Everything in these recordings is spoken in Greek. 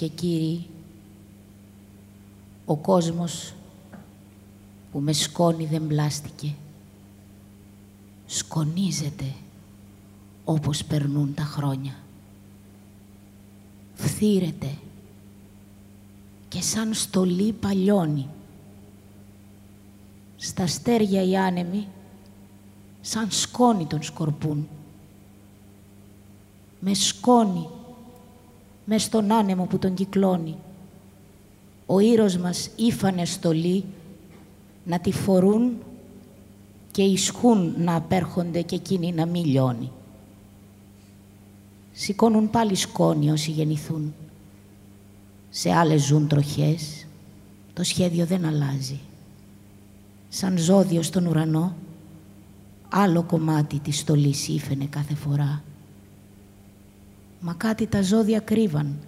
και κύριοι, ο κόσμος που με σκόνη δεν μπλάστηκε, σκονίζεται όπως περνούν τα χρόνια. Φθύρεται και σαν στολή παλιώνει. Στα στέρια οι άνεμοι σαν σκόνη τον σκορπούν. Με σκόνη μες στον άνεμο που τον κυκλώνει. Ο ήρος μας ήφανε στολή να τη φορούν και ισχούν να απέρχονται και εκείνοι να μην λιώνει. Σηκώνουν πάλι σκόνη όσοι γεννηθούν. Σε άλλες ζουν τροχές, το σχέδιο δεν αλλάζει. Σαν ζώδιο στον ουρανό, άλλο κομμάτι της στολής ήφαινε κάθε φορά. Μα κάτι τα ζώδια κρύβαν.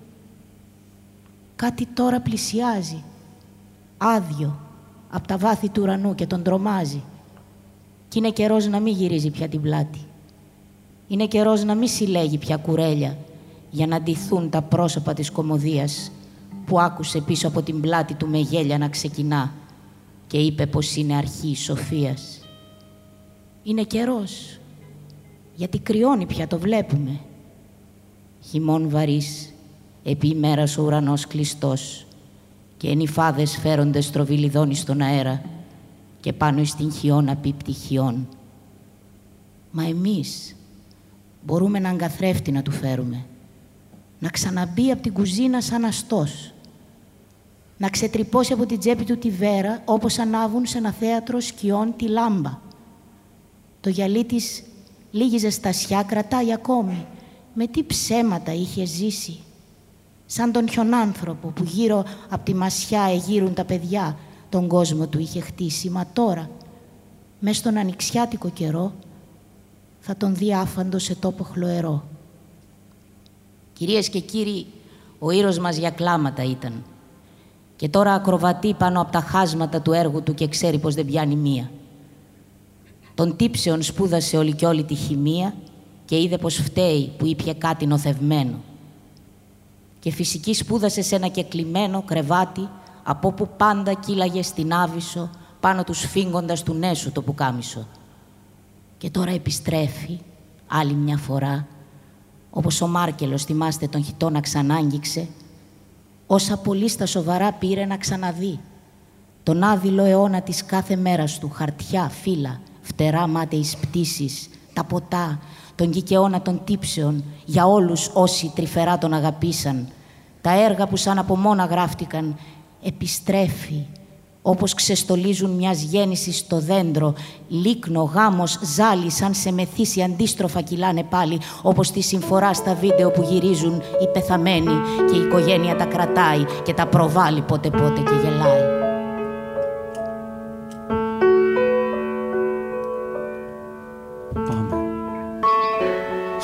Κάτι τώρα πλησιάζει, άδειο, από τα βάθη του ουρανού και τον τρομάζει. Κι είναι καιρός να μην γυρίζει πια την πλάτη. Είναι καιρός να μην συλλέγει πια κουρέλια για να ντυθούν τα πρόσωπα της κομμωδίας που άκουσε πίσω από την πλάτη του με γέλια να ξεκινά και είπε πως είναι αρχή σοφίας. Είναι καιρός, γιατί κρυώνει πια, το βλέπουμε. Χειμών βαρύς, επί ημέρας ο ουρανός κλειστός και ενυφάδες φέρονται στροβιλιδόνι στον αέρα και πάνω στην χιόνα πίπτη χιόν. Μα εμείς μπορούμε έναν καθρέφτη να του φέρουμε, να ξαναμπεί από την κουζίνα σαν αστός, να ξετρυπώσει από την τσέπη του τη βέρα όπως ανάβουν σε ένα θέατρο σκιών τη λάμπα. Το γυαλί της λίγη ζεστασιά κρατάει ακόμη. Με τι ψέματα είχε ζήσει. Σαν τον χιονάνθρωπο που γύρω από τη μασιά εγείρουν τα παιδιά, τον κόσμο του είχε χτίσει. Μα τώρα, μες στον ανοιξιάτικο καιρό, θα τον δει άφαντο σε τόπο χλωερό. Κυρίες και κύριοι, ο ήρος μας για κλάματα ήταν. Και τώρα ακροβατεί πάνω από τα χάσματα του έργου του και ξέρει πως δεν πιάνει μία. Τον τύψεων σπούδασε όλη και όλη τη χημεία και είδε πως φταίει που ήπια κάτι νοθευμένο. Και φυσική σπούδασε σε ένα κεκλειμένο κρεβάτι από όπου πάντα κύλαγε στην Άβυσσο πάνω τους σφίγγοντας του νέσου το πουκάμισο. Και τώρα επιστρέφει άλλη μια φορά όπως ο Μάρκελος θυμάστε τον χιτόνα ξανάγγιξε όσα πολύ στα σοβαρά πήρε να ξαναδεί τον άδειλο αιώνα της κάθε μέρας του, χαρτιά, φύλλα, φτερά μάταιης πτήσεις, τα ποτά, τον κικαιώνα των τύψεων, για όλους όσοι τρυφερά τον αγαπήσαν. Τα έργα που σαν από μόνα γράφτηκαν, επιστρέφει, όπως ξεστολίζουν μιας γέννησης στο δέντρο, λίκνο, γάμος, ζάλι, σαν σε μεθύσι αντίστροφα κυλάνε πάλι, όπως τη συμφορά στα βίντεο που γυρίζουν οι πεθαμένοι και η οικογένεια τα κρατάει και τα προβάλλει πότε πότε και γελάει.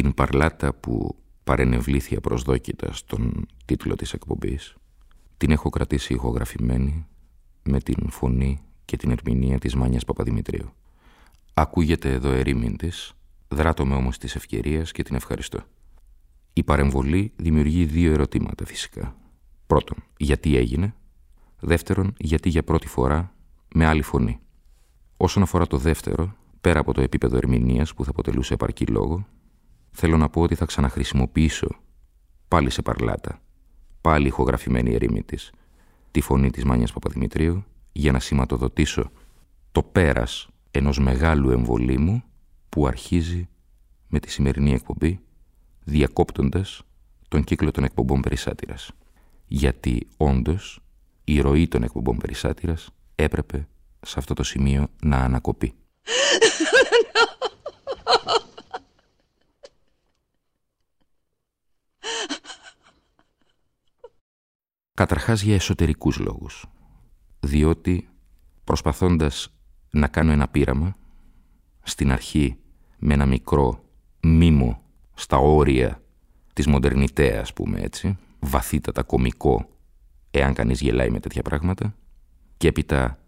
Την παρλάτα που παρενευλήθη απροσδόκητα στον τίτλο της εκπομπής, την έχω κρατήσει ηχογραφημένη με την φωνή και την ερμηνεία της Μάνιας Παπαδημητρίου. Ακούγεται εδώ ερήμην της, δράτω όμως της ευκαιρίας και την ευχαριστώ. Η παρεμβολή δημιουργεί δύο ερωτήματα φυσικά. Πρώτον, γιατί έγινε; Δεύτερον, γιατί για πρώτη φορά με άλλη φωνή; Όσον αφορά το δεύτερο, πέρα από το επίπεδο ερμηνείας που θα αποτελούσε επαρκή λόγο, θέλω να πω ότι θα ξαναχρησιμοποιήσω πάλι σε παρλάτα πάλι ηχογραφημένη ερήμη της, τη φωνή της Μάνιας Παπαδημητρίου, για να σηματοδοτήσω το πέρας ενός μεγάλου εμβολίμου που αρχίζει με τη σημερινή εκπομπή, διακόπτοντας τον κύκλο των εκπομπών Περισάτηρας. Γιατί όντως η ροή των εκπομπών Περισάτηρας έπρεπε σε αυτό το σημείο να ανακοπεί. Καταρχάς για εσωτερικούς λόγους. Διότι προσπαθώντας να κάνω ένα πείραμα, στην αρχή με ένα μικρό μήμο στα όρια της μοντερνιτέ, ας πούμε έτσι, βαθύτατα κομικό, εάν κανείς γελάει με τέτοια πράγματα, και έπειτα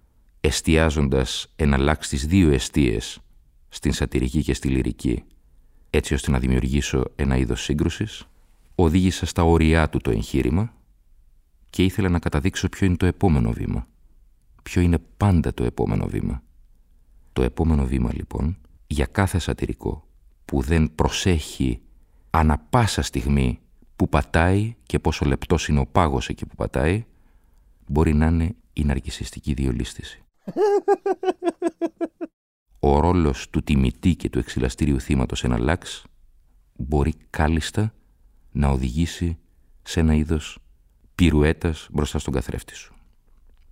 εστιάζοντας εναλλάξ τις δύο εστίες στην σατυρική και στη λυρική, έτσι ώστε να δημιουργήσω ένα είδος σύγκρουσης, οδήγησα στα όρια του το εγχείρημα και ήθελα να καταδείξω ποιο είναι το επόμενο βήμα. Ποιο είναι πάντα το επόμενο βήμα. Το επόμενο βήμα λοιπόν για κάθε σατυρικό που δεν προσέχει ανα πάσα στιγμή που πατάει και πόσο λεπτός είναι ο πάγος εκεί που πατάει μπορεί να είναι η ναρκισιστική διολίστηση. Ο ρόλος του τιμητή και του εξυλαστήριου θύματος ένα λάξ μπορεί κάλλιστα να οδηγήσει σε ένα είδος πυρουέτας μπροστά στον καθρέφτη σου.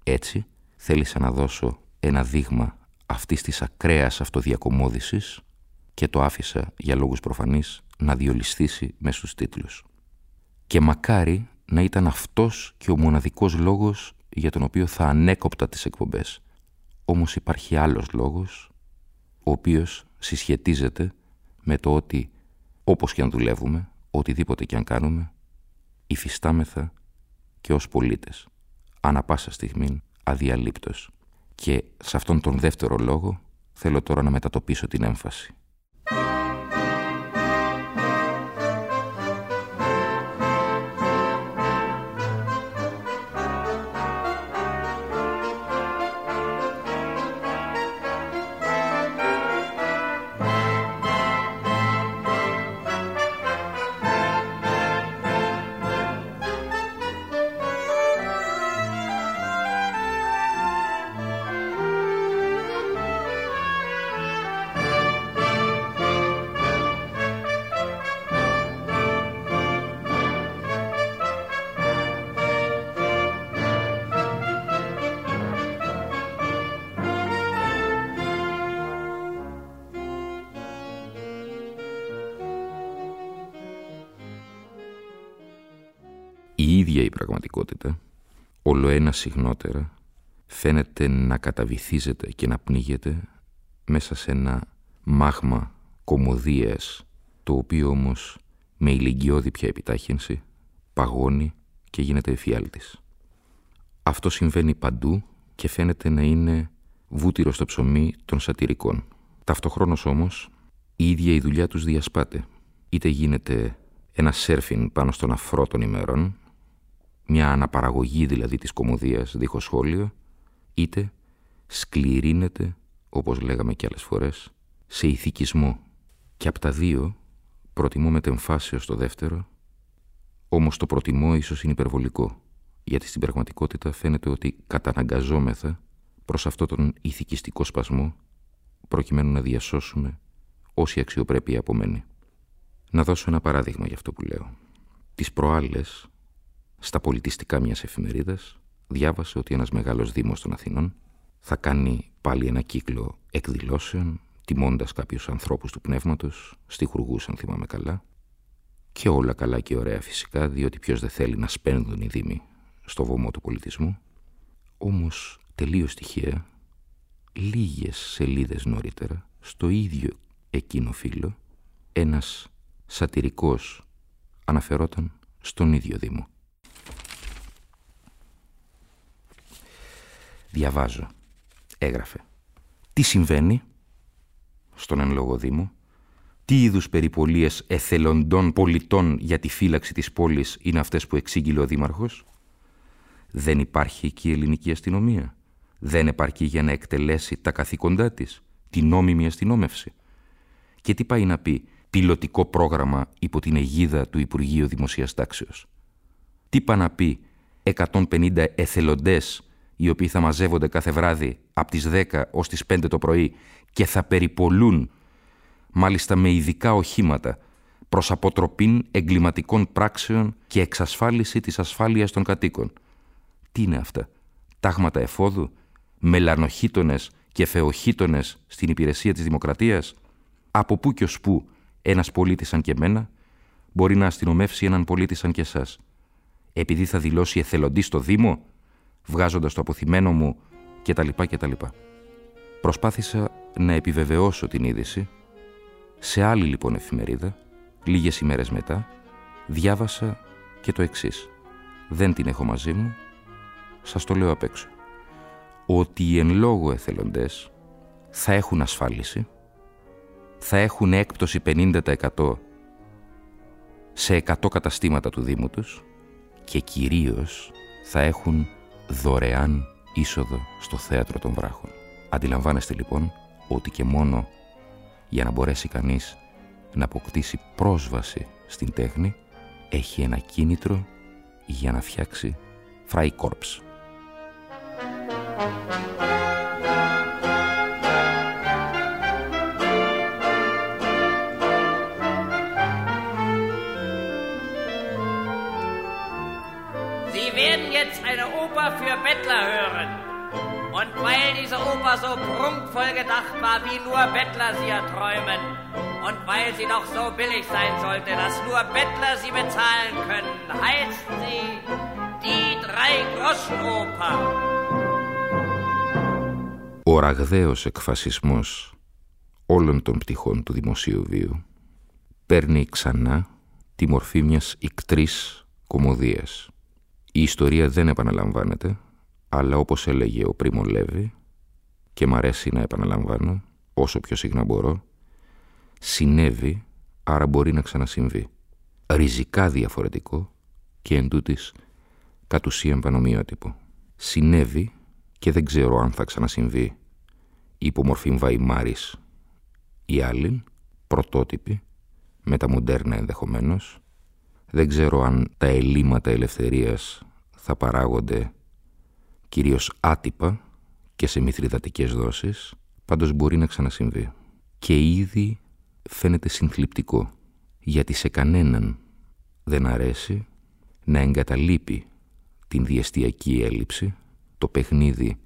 Έτσι, θέλησα να δώσω ένα δείγμα αυτής της ακραίας αυτοδιακομόδησης και το άφησα για λόγους προφανείς να διολυστήσει μέσα στους τίτλους. Και μακάρι να ήταν αυτός και ο μοναδικός λόγος για τον οποίο θα ανέκοπτα τις εκπομπές. Όμως υπάρχει άλλος λόγος, ο οποίος συσχετίζεται με το ότι όπως και αν δουλεύουμε, οτιδήποτε και αν κάνουμε, υφιστάμεθα και ως πολίτες, ανα πάσα στιγμή αδιαλείπτως. Και σε αυτόν τον δεύτερο λόγο θέλω τώρα να μετατοπίσω την έμφαση. Η ίδια η πραγματικότητα, όλο ένα συχνότερα, φαίνεται να καταβυθίζεται και να πνίγεται μέσα σε ένα μάγμα κομμωδίας, το οποίο όμως με ηλικιώδη πια επιτάχυνση παγώνει και γίνεται εφιάλτης. Αυτό συμβαίνει παντού και φαίνεται να είναι βούτυρο στο ψωμί των σατυρικών. Ταυτοχρόνως όμως η ίδια η δουλειά τους διασπάται. Είτε γίνεται ένα σέρφιν πάνω στον αφρό των ημερών, μια αναπαραγωγή δηλαδή της κομμωδίας δίχως σχόλιο, είτε σκληρύνεται, όπως λέγαμε και άλλες φορές, σε ηθικισμό. Και από τα δύο προτιμώ μετεμφάσεως το δεύτερο, όμως το προτιμώ ίσως είναι υπερβολικό, γιατί στην πραγματικότητα φαίνεται ότι καταναγκαζόμεθα προς αυτόν τον ηθικιστικό σπασμό, προκειμένου να διασώσουμε όση αξιοπρέπεια απομένει. Να δώσω ένα παράδειγμα για αυτό που λέω. Τις προάλλες στα πολιτιστικά μιας εφημερίδας διάβασε ότι ένας μεγάλος δήμος των Αθηνών θα κάνει πάλι ένα κύκλο εκδηλώσεων τιμώντας κάποιους ανθρώπους του πνεύματος, στιχουργούς αν θυμάμαι καλά και όλα καλά και ωραία φυσικά διότι ποιος δεν θέλει να σπένδουν οι δήμοι στο βωμό του πολιτισμού όμως τελείως τυχαία λίγες σελίδες νωρίτερα στο ίδιο εκείνο φύλλο ένας σατυρικός αναφερόταν στον ίδιο Δήμο. Διαβάζω. Έγραφε. Τι συμβαίνει στον εν λόγω Δήμο, τι είδους περιπολίες εθελοντών πολιτών για τη φύλαξη της πόλης είναι αυτές που εξήγηλε ο Δήμαρχος; Δεν υπάρχει εκεί η ελληνική αστυνομία. Δεν επαρκεί για να εκτελέσει τα καθήκοντά της, την νόμιμη αστυνόμευση. Και τι πάει να πει πιλωτικό πρόγραμμα υπό την αιγίδα του Υπουργείου Δημοσίας Τάξεως. Τι πά να πει 150 εθελοντές οι οποίοι θα μαζεύονται κάθε βράδυ από τις 10 ως τις 5 το πρωί και θα περιπολούν μάλιστα με ειδικά οχήματα προς αποτροπήν εγκληματικών πράξεων και εξασφάλιση της ασφάλειας των κατοίκων. Τι είναι αυτά, τάγματα εφόδου, μελανοχήτονες και φεοχήτονες στην υπηρεσία της δημοκρατίας, από πού και ως πού ένας πολίτης σαν και εμένα μπορεί να αστυνομεύσει έναν πολίτη σαν και εσάς; Επειδή θα δηλώσει εθελοντής στο Δήμο, βγάζοντας το αποθυμένο μου κτλ. κτλ. Προσπάθησα να επιβεβαιώσω την είδηση. Σε άλλη λοιπόν εφημερίδα, λίγες ημέρες μετά, διάβασα και το εξής. Δεν την έχω μαζί μου, σας το λέω απ' έξω. Ότι οι εν λόγω εθελοντές θα έχουν ασφάλιση, θα έχουν έκπτωση 50% σε 100 καταστήματα του Δήμου τους και κυρίως θα έχουν δωρεάν είσοδο στο θέατρο των βράχων. Αντιλαμβάνεστε λοιπόν ότι και μόνο για να μπορέσει κανείς να αποκτήσει πρόσβαση στην τέχνη έχει ένα κίνητρο για να φτιάξει Freikorps. Oper für Bettler hören. Und weil diese Oper so prunkvoll gedacht war, wie nur Bettler sie erträumen, und weil sie doch so billig sein sollte, dass nur Bettler sie bezahlen können, heißt sie die Drei-Groschen-Oper. Ο ραγδαίος εκφασισμός όλων των πτυχών του δημοσίου βίου παίρνει ξανά τη μορφή μιας ικτρής κομμωδίας Η ιστορία δεν επαναλαμβάνεται, αλλά όπως έλεγε ο Πρίμο Λέβη, και μ' αρέσει να επαναλαμβάνω, όσο πιο συχνά μπορώ, συνέβη, άρα μπορεί να ξανασυμβεί. Ριζικά διαφορετικό και εν τούτης κατ' ουσίαν πανομοιότυπο. Συνέβη και δεν ξέρω αν θα ξανασυμβεί υπομορφή Βαϊμάρης ή άλλη, πρωτότυπη, με τα μοντέρνα ενδεχομένως, δεν ξέρω αν τα ελλείμματα ελευθερίας θα παράγονται κυρίως άτυπα και σε μυθριδατικές δόσεις, πάντως μπορεί να ξανασυμβεί. Και ήδη φαίνεται συνθλιπτικό, γιατί σε κανέναν δεν αρέσει να εγκαταλείπει την διαστιακή έλλειψη, το παιχνίδι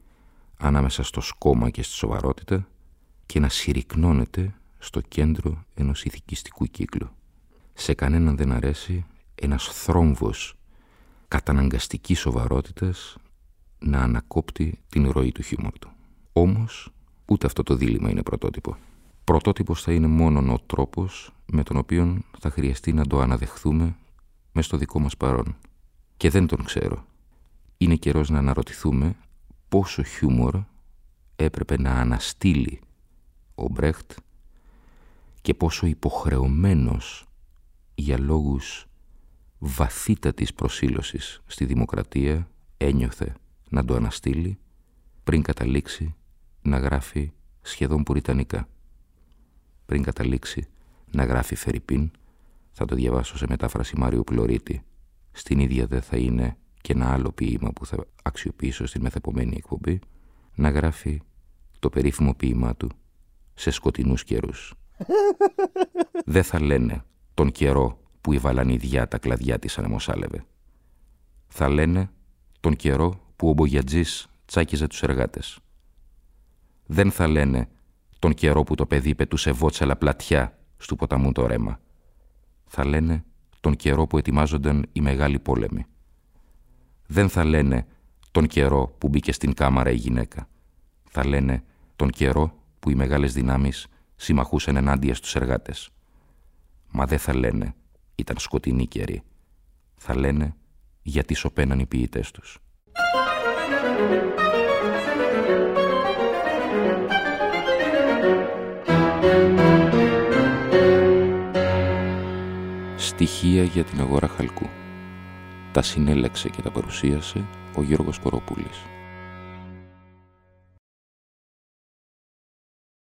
ανάμεσα στο σκόμα και στη σοβαρότητα και να συρρυκνώνεται στο κέντρο ενός ηθικιστικού κύκλου. Σε κανέναν δεν αρέσει ένας θρόμβος καταναγκαστικής σοβαρότητας να ανακόπτει την ροή του χιούμορ του. Όμως, ούτε αυτό το δίλημα είναι πρωτότυπο. Πρωτότυπος θα είναι μόνο ο τρόπος με τον οποίο θα χρειαστεί να το αναδεχθούμε μες στο δικό μας παρόν. Και δεν τον ξέρω. Είναι καιρός να αναρωτηθούμε πόσο χιούμορ έπρεπε να αναστείλει ο Μπρέχτ και πόσο υποχρεωμένος για λόγους βαθύτατης προσήλωσης στη δημοκρατία ένιωθε να το αναστείλει πριν καταλήξει να γράφει σχεδόν πουριτανικά. Πριν καταλήξει να γράφει Φερρυπίν, θα το διαβάσω σε μετάφραση Μάριου Πλωρίτη. Στην ίδια δεν θα είναι και ένα άλλο ποίημα που θα αξιοποιήσω στην μεθεπομένη εκπομπή, να γράφει το περίφημο ποίημά του σε σκοτεινούς καιρούς. δεν θα λένε τον καιρό που η βαλανιδιά τα κλαδιά της ανεμοσάλευε. Θα λένε τον καιρό που ο Μπογιατζής τσάκιζε τους εργάτες. Δεν θα λένε τον καιρό που το παιδί πετούσε βότσαλα πλατιά στου ποταμού το ρέμα. Θα λένε τον καιρό που ετοιμάζονταν οι μεγάλοι πόλεμοι. Δεν θα λένε τον καιρό που μπήκε στην κάμαρα η γυναίκα. Θα λένε τον καιρό που οι μεγάλες δυνάμεις συμμαχούσαν ενάντια στους εργάτες. Μα δεν θα λένε ήταν σκοτεινή καιρή. Θα λένε γιατί σωπαίναν οι ποιητές τους. Στοιχεία για την αγορά χαλκού. Τα συνέλεξε και τα παρουσίασε ο Γιώργος Κοροπούλης.